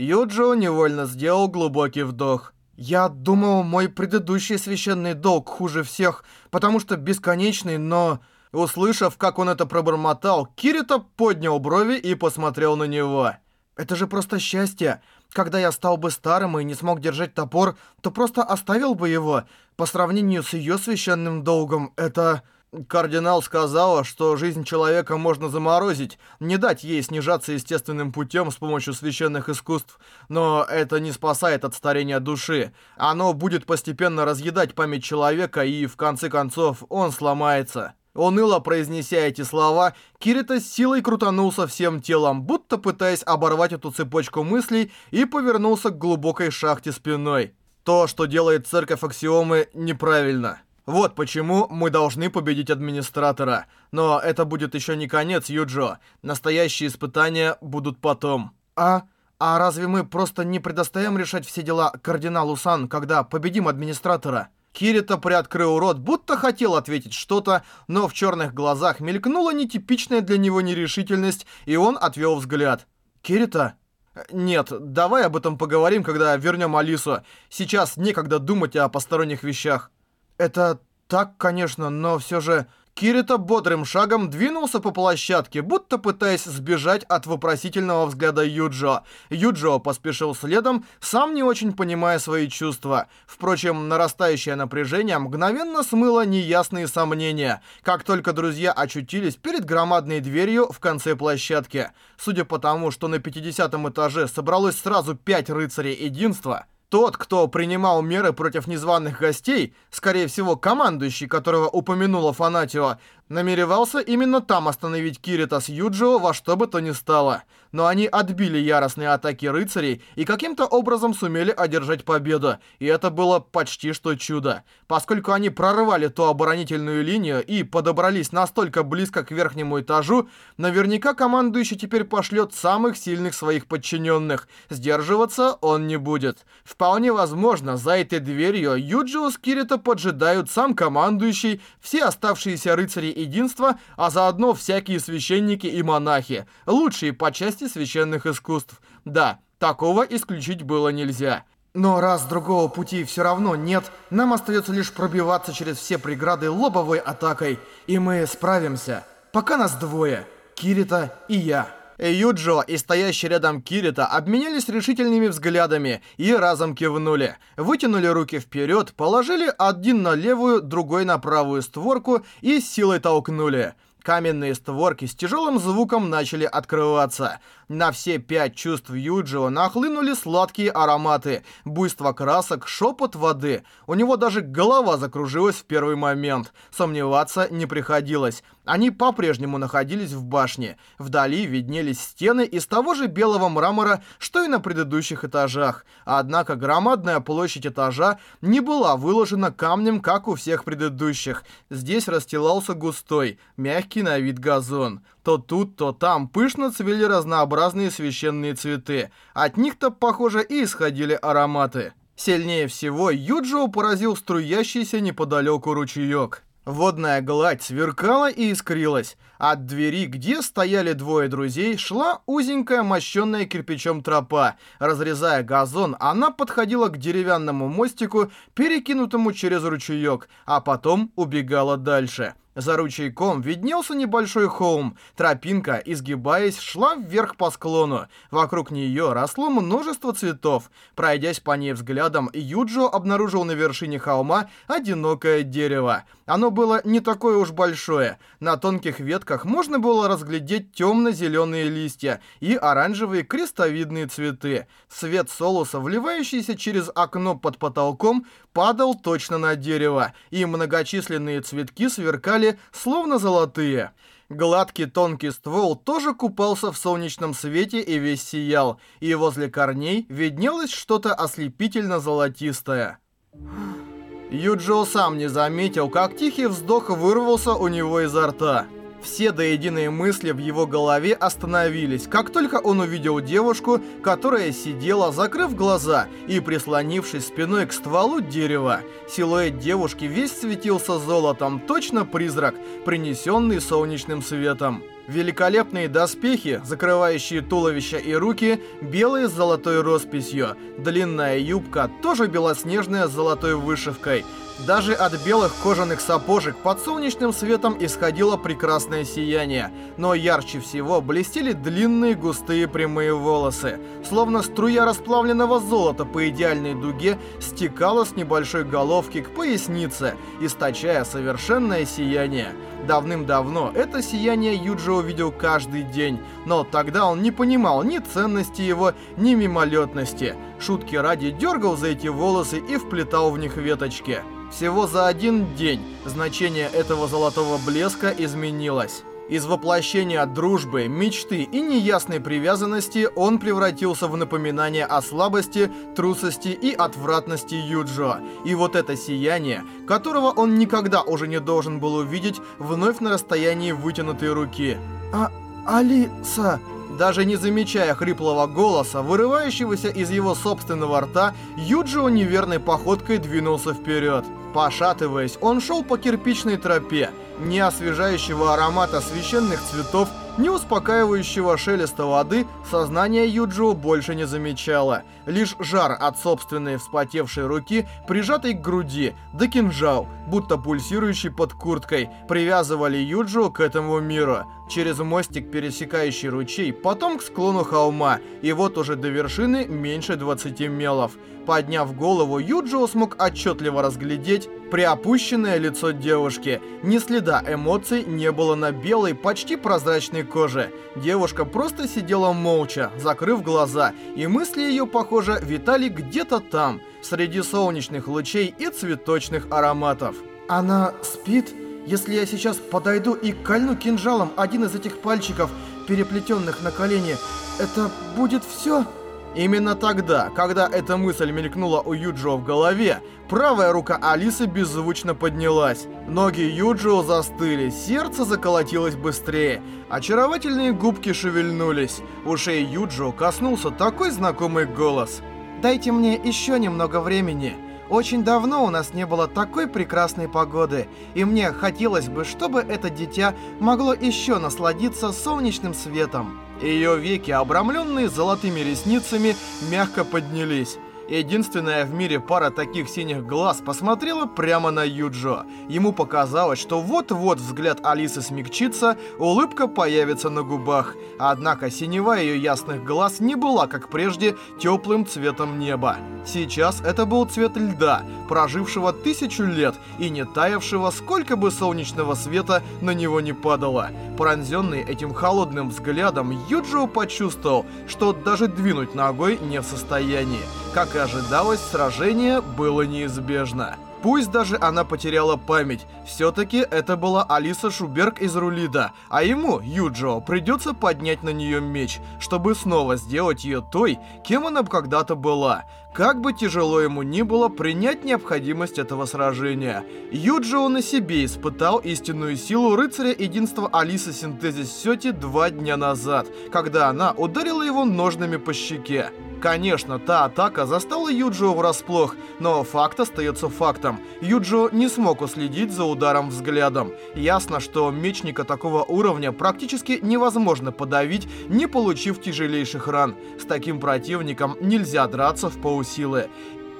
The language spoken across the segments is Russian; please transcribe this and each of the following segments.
Юджио невольно сделал глубокий вдох. «Я думал, мой предыдущий священный долг хуже всех, потому что бесконечный, но...» Услышав, как он это пробормотал, Кирита поднял брови и посмотрел на него. «Это же просто счастье. Когда я стал бы старым и не смог держать топор, то просто оставил бы его. По сравнению с ее священным долгом, это...» Кардинал сказала, что жизнь человека можно заморозить, не дать ей снижаться естественным путем с помощью священных искусств, но это не спасает от старения души. Оно будет постепенно разъедать память человека, и в конце концов он сломается. Уныло произнеся эти слова, Кирита с силой крутанулся всем телом, будто пытаясь оборвать эту цепочку мыслей, и повернулся к глубокой шахте спиной. То, что делает церковь Аксиомы, неправильно. Вот почему мы должны победить администратора. Но это будет еще не конец, Юджо. Настоящие испытания будут потом. А? А разве мы просто не предоставим решать все дела кардиналу Сан, когда победим администратора? Кирита приоткрыл рот, будто хотел ответить что-то, но в черных глазах мелькнула нетипичная для него нерешительность, и он отвел взгляд. «Кирита?» «Нет, давай об этом поговорим, когда вернем Алису. Сейчас некогда думать о посторонних вещах». Это так, конечно, но все же... Кирита бодрым шагом двинулся по площадке, будто пытаясь сбежать от вопросительного взгляда Юджо. Юджо поспешил следом, сам не очень понимая свои чувства. Впрочем, нарастающее напряжение мгновенно смыло неясные сомнения, как только друзья очутились перед громадной дверью в конце площадки. Судя по тому, что на 50 этаже собралось сразу пять рыцарей единства... Тот, кто принимал меры против незваных гостей, скорее всего, командующий, которого упомянула Фанатио, намеревался именно там остановить Кирита с Юджио во что бы то ни стало. Но они отбили яростные атаки рыцарей и каким-то образом сумели одержать победу, и это было почти что чудо. Поскольку они прорвали ту оборонительную линию и подобрались настолько близко к верхнему этажу, наверняка командующий теперь пошлет самых сильных своих подчиненных. Сдерживаться он не будет. Вполне возможно, за этой дверью Юджио Кирита поджидают сам командующий, все оставшиеся рыцари единства, а заодно всякие священники и монахи, лучшие по части священных искусств. Да, такого исключить было нельзя. Но раз другого пути все равно нет, нам остается лишь пробиваться через все преграды лобовой атакой, и мы справимся. Пока нас двое, Кирита и я. Юджо и стоящий рядом Кирита обменялись решительными взглядами и разом кивнули. Вытянули руки вперед, положили один на левую, другой на правую створку и силой толкнули. Каменные створки с тяжелым звуком начали открываться. На все пять чувств Юджио нахлынули сладкие ароматы, буйство красок, шепот воды. У него даже голова закружилась в первый момент. Сомневаться не приходилось. Они по-прежнему находились в башне. Вдали виднелись стены из того же белого мрамора, что и на предыдущих этажах. Однако громадная площадь этажа не была выложена камнем, как у всех предыдущих. Здесь расстилался густой, мягкий на вид газон. То тут, то там пышно цвели разнообразные священные цветы. От них-то, похоже, и исходили ароматы. Сильнее всего Юджио поразил струящийся неподалеку ручеек. Водная гладь сверкала и искрилась. От двери, где стояли двое друзей, шла узенькая, мощенная кирпичом тропа. Разрезая газон, она подходила к деревянному мостику, перекинутому через ручеек, а потом убегала дальше. За ручейком виднелся небольшой холм. Тропинка, изгибаясь, шла вверх по склону. Вокруг нее росло множество цветов. Пройдясь по ней взглядом, Юджо обнаружил на вершине холма одинокое дерево. Оно было не такое уж большое. На тонких ветках можно было разглядеть темно-зеленые листья и оранжевые крестовидные цветы. Свет солуса, вливающийся через окно под потолком, падал точно на дерево, и многочисленные цветки сверкали, словно золотые. Гладкий тонкий ствол тоже купался в солнечном свете и весь сиял, и возле корней виднелось что-то ослепительно-золотистое. Юджио сам не заметил, как тихий вздох вырвался у него изо рта. Все до единой мысли в его голове остановились, как только он увидел девушку, которая сидела, закрыв глаза и прислонившись спиной к стволу дерева. Силуэт девушки весь светился золотом, точно призрак, принесенный солнечным светом. Великолепные доспехи, закрывающие туловище и руки, белые с золотой росписью. Длинная юбка, тоже белоснежная с золотой вышивкой. Даже от белых кожаных сапожек под солнечным светом исходило прекрасное сияние, но ярче всего блестели длинные густые прямые волосы. Словно струя расплавленного золота по идеальной дуге стекала с небольшой головки к пояснице, источая совершенное сияние. Давным-давно это сияние Юджи увидел каждый день, но тогда он не понимал ни ценности его, ни мимолетности. Шутки ради дергал за эти волосы и вплетал в них веточки. Всего за один день значение этого золотого блеска изменилось. Из воплощения дружбы, мечты и неясной привязанности он превратился в напоминание о слабости, трусости и отвратности Юджо. И вот это сияние, которого он никогда уже не должен был увидеть, вновь на расстоянии вытянутой руки. «А... Алиса...» Даже не замечая хриплого голоса, вырывающегося из его собственного рта, Юджио неверной походкой двинулся вперед. Пошатываясь, он шел по кирпичной тропе. Ни освежающего аромата священных цветов, ни успокаивающего шелеста воды сознание Юджио больше не замечало. Лишь жар от собственной вспотевшей руки, прижатой к груди, да кинжал, будто пульсирующий под курткой, привязывали Юджио к этому миру. Через мостик, пересекающий ручей, потом к склону холма, и вот уже до вершины меньше 20 мелов. Подняв голову, Юджио смог отчетливо разглядеть приопущенное лицо девушки. Ни следа эмоций не было на белой, почти прозрачной коже. Девушка просто сидела молча, закрыв глаза, и мысли ее, похоже, витали где-то там, среди солнечных лучей и цветочных ароматов. «Она спит? Если я сейчас подойду и кольну кинжалом один из этих пальчиков, переплетенных на колени, это будет все?» Именно тогда, когда эта мысль мелькнула у Юджио в голове, правая рука Алисы беззвучно поднялась. Ноги Юджио застыли, сердце заколотилось быстрее. Очаровательные губки шевельнулись. Ушей Юджио коснулся такой знакомый голос. «Дайте мне еще немного времени». Очень давно у нас не было такой прекрасной погоды, и мне хотелось бы, чтобы это дитя могло еще насладиться солнечным светом. Ее веки, обрамленные золотыми ресницами, мягко поднялись. Единственная в мире пара таких синих глаз посмотрела прямо на Юджо. Ему показалось, что вот-вот взгляд Алисы смягчится, улыбка появится на губах. Однако синева ее ясных глаз не была, как прежде, теплым цветом неба. Сейчас это был цвет льда, прожившего тысячу лет и не таявшего, сколько бы солнечного света на него не падало. Пронзенный этим холодным взглядом, Юджио почувствовал, что даже двинуть ногой не в состоянии. Как и ожидалось, сражение было неизбежно. Пусть даже она потеряла память, все-таки это была Алиса Шуберг из Рулида, а ему, Юджио, придется поднять на нее меч, чтобы снова сделать ее той, кем она когда-то была. Как бы тяжело ему ни было принять необходимость этого сражения. Юджио на себе испытал истинную силу рыцаря единства Алисы Синтезис Сёти два дня назад, когда она ударила его ножными по щеке. Конечно, та атака застала Юджио врасплох, но факт остается фактом. Юджио не смог уследить за ударом взглядом. Ясно, что мечника такого уровня практически невозможно подавить, не получив тяжелейших ран. С таким противником нельзя драться в полусилы.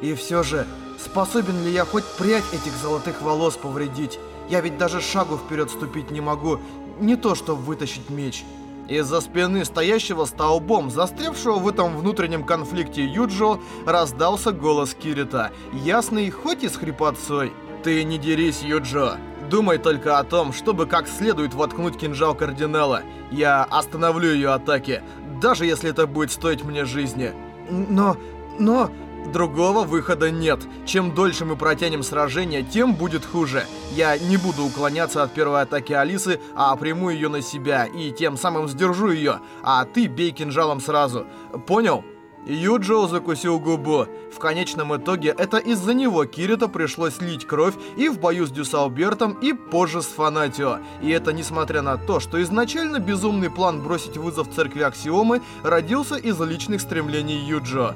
И все же, способен ли я хоть прядь этих золотых волос повредить? Я ведь даже шагу вперед ступить не могу, не то что вытащить меч. Из-за спины стоящего столбом, застрявшего в этом внутреннем конфликте Юджо, раздался голос Кирита, ясный, хоть и с хрипотцой. «Ты не дерись, Юджо. Думай только о том, чтобы как следует воткнуть кинжал кардинала. Я остановлю ее атаки, даже если это будет стоить мне жизни». «Но... но...» Другого выхода нет. Чем дольше мы протянем сражение, тем будет хуже. Я не буду уклоняться от первой атаки Алисы, а приму ее на себя и тем самым сдержу ее, а ты бей кинжалом сразу. Понял? Юджио закусил губу. В конечном итоге это из-за него Кирита пришлось лить кровь и в бою с Дюсалбертом, и позже с Фанатио. И это несмотря на то, что изначально безумный план бросить вызов церкви Аксиомы родился из личных стремлений Юджио.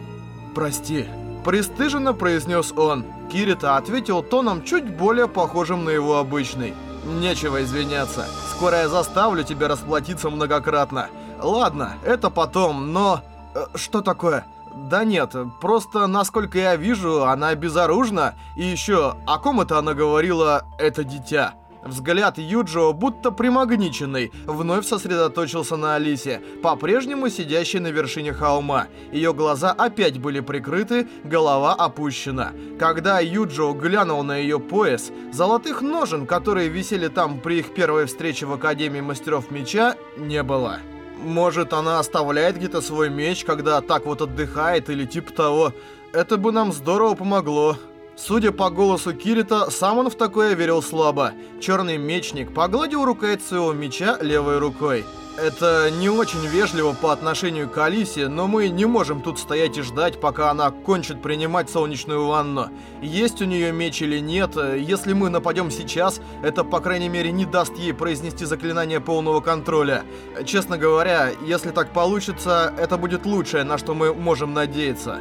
«Прости», — пристыженно произнес он. Кирита ответил тоном чуть более похожим на его обычный. Нечего извиняться. Скоро я заставлю тебя расплатиться многократно. Ладно, это потом, но... Э, что такое? Да нет, просто, насколько я вижу, она безоружна. И еще, о ком это она говорила «это дитя»? Взгляд Юджио, будто примагниченный, вновь сосредоточился на Алисе, по-прежнему сидящей на вершине холма. Ее глаза опять были прикрыты, голова опущена. Когда Юджио глянул на ее пояс, золотых ножен, которые висели там при их первой встрече в Академии Мастеров Меча, не было. Может, она оставляет где-то свой меч, когда так вот отдыхает или типа того. Это бы нам здорово помогло. Судя по голосу Кирита, сам он в такое верил слабо. Черный мечник погладил рукоять своего меча левой рукой. Это не очень вежливо по отношению к Алисе, но мы не можем тут стоять и ждать, пока она кончит принимать солнечную ванну. Есть у нее меч или нет, если мы нападем сейчас, это, по крайней мере, не даст ей произнести заклинание полного контроля. Честно говоря, если так получится, это будет лучшее, на что мы можем надеяться.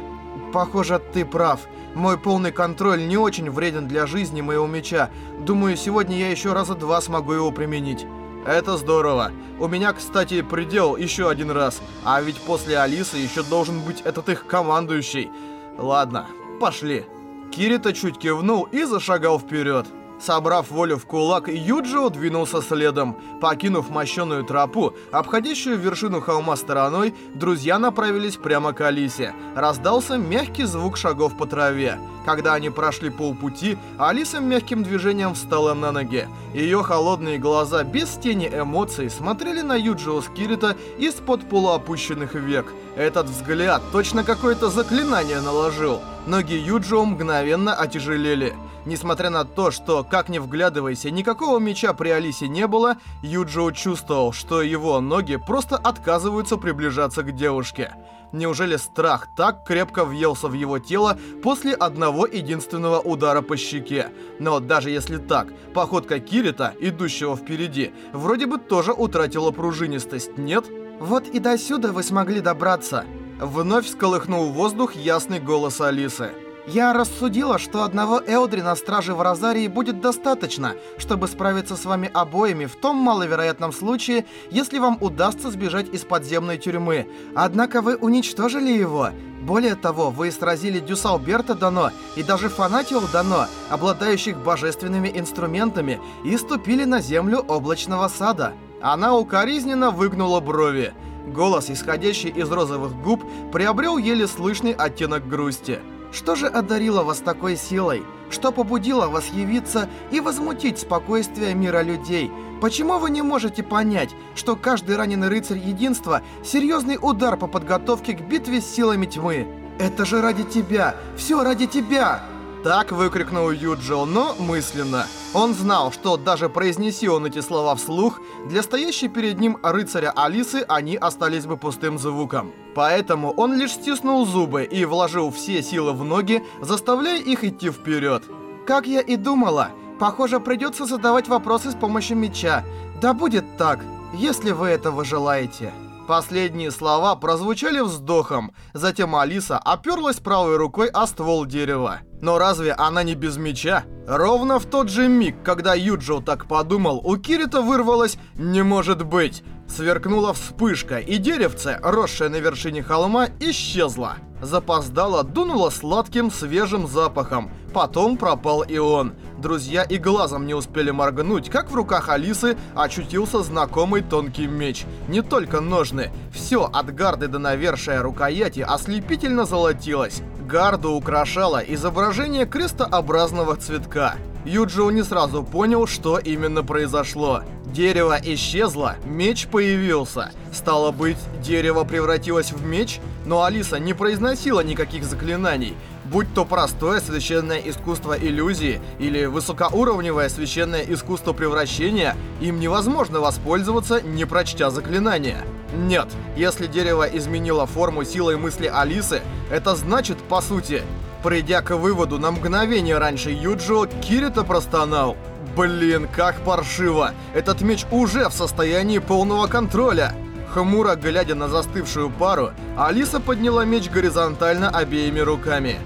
Похоже, ты прав. Мой полный контроль не очень вреден для жизни моего меча. Думаю, сегодня я еще раза два смогу его применить. Это здорово. У меня, кстати, предел еще один раз. А ведь после Алисы еще должен быть этот их командующий. Ладно, пошли. Кирита чуть кивнул и зашагал вперед. Собрав волю в кулак, Юджио двинулся следом. Покинув мощеную тропу, обходящую вершину холма стороной, друзья направились прямо к Алисе. Раздался мягкий звук шагов по траве. Когда они прошли полпути, Алиса мягким движением встала на ноги. Ее холодные глаза без тени эмоций смотрели на Юджио Скирита из-под полуопущенных век. Этот взгляд точно какое-то заклинание наложил. Ноги Юджио мгновенно отяжелели. Несмотря на то, что, как ни вглядывайся, никакого меча при Алисе не было, Юджио чувствовал, что его ноги просто отказываются приближаться к девушке. Неужели страх так крепко въелся в его тело после одного единственного удара по щеке? Но даже если так, походка Кирита, идущего впереди, вроде бы тоже утратила пружинистость, нет? Вот и до сюда вы смогли добраться. Вновь всколыхнул воздух ясный голос Алисы. Я рассудила, что одного Элдри на страже в Розарии будет достаточно, чтобы справиться с вами обоими в том маловероятном случае, если вам удастся сбежать из подземной тюрьмы. Однако вы уничтожили его. Более того, вы сразили Дюсалберта Дано и даже Фанатио Дано, обладающих божественными инструментами, и ступили на землю облачного сада. Она укоризненно выгнула брови. Голос, исходящий из розовых губ, приобрел еле слышный оттенок грусти. Что же одарило вас такой силой? Что побудило вас явиться и возмутить спокойствие мира людей? Почему вы не можете понять, что каждый раненый рыцарь единства – серьезный удар по подготовке к битве с силами тьмы? Это же ради тебя! Все ради тебя! Так выкрикнул Юджио, но мысленно. Он знал, что даже произнеси он эти слова вслух, для стоящей перед ним рыцаря Алисы они остались бы пустым звуком. Поэтому он лишь стиснул зубы и вложил все силы в ноги, заставляя их идти вперед. Как я и думала, похоже придется задавать вопросы с помощью меча. Да будет так, если вы этого желаете. Последние слова прозвучали вздохом. Затем Алиса оперлась правой рукой о ствол дерева. Но разве она не без меча? Ровно в тот же миг, когда Юджио так подумал, у Кирита вырвалось «Не может быть!». Сверкнула вспышка, и деревце, росшее на вершине холма, исчезло. Запоздало дунуло сладким свежим запахом. Потом пропал и он. Друзья и глазом не успели моргнуть, как в руках Алисы очутился знакомый тонкий меч. Не только ножны. Все от гарды до навершия рукояти ослепительно золотилось. Гарду украшало изображение крестообразного цветка. Юджио не сразу понял, что именно произошло. Дерево исчезло, меч появился. Стало быть, дерево превратилось в меч, но Алиса не произносила никаких заклинаний. Будь то простое священное искусство иллюзии или высокоуровневое священное искусство превращения, им невозможно воспользоваться, не прочтя заклинания. Нет, если дерево изменило форму силой мысли Алисы, это значит, по сути, придя к выводу на мгновение раньше Юджио, Кирита простонал. Блин, как паршиво! Этот меч уже в состоянии полного контроля! Хмуро глядя на застывшую пару, Алиса подняла меч горизонтально обеими руками.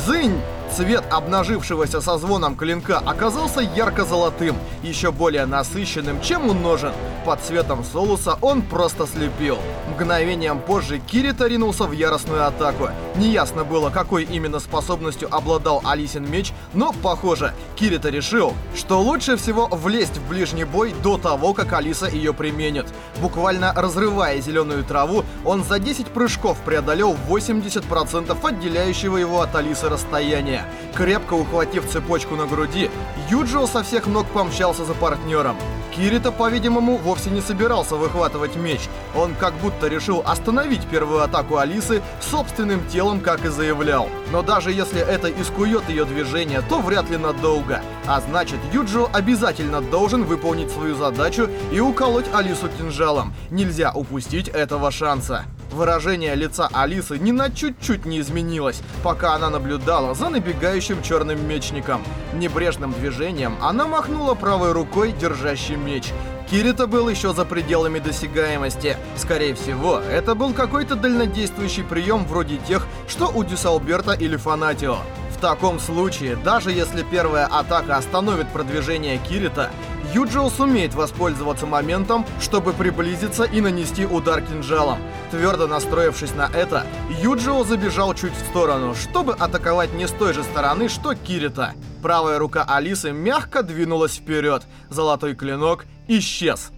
Дзынь! Цвет обнажившегося со звоном клинка оказался ярко-золотым, еще более насыщенным, чем у ножен. Под цветом Солуса он просто слепил. Мгновением позже Кирита ринулся в яростную атаку. Неясно было, какой именно способностью обладал Алисин меч, но, похоже, Кирита решил, что лучше всего влезть в ближний бой до того, как Алиса ее применит. Буквально разрывая зеленую траву, он за 10 прыжков преодолел 80% отделяющего его от Алисы расстояния. Крепко ухватив цепочку на груди, Юджио со всех ног помчался за партнером. Кирита, по-видимому, вовсе не собирался выхватывать меч. Он как будто решил остановить первую атаку Алисы собственным телом, как и заявлял. Но даже если это искует ее движение, то вряд ли надолго. А значит, Юджио обязательно должен выполнить свою задачу и уколоть Алису кинжалом. Нельзя упустить этого шанса. Выражение лица Алисы ни на чуть-чуть не изменилось, пока она наблюдала за набегающим черным мечником. Небрежным движением она махнула правой рукой, держащей меч. Кирита был еще за пределами досягаемости. Скорее всего, это был какой-то дальнодействующий прием вроде тех, что у Дюсалберта или Фанатио. В таком случае, даже если первая атака остановит продвижение Кирита, Юджио сумеет воспользоваться моментом, чтобы приблизиться и нанести удар кинжалом. Твердо настроившись на это, Юджио забежал чуть в сторону, чтобы атаковать не с той же стороны, что Кирита. Правая рука Алисы мягко двинулась вперед. Золотой клинок исчез.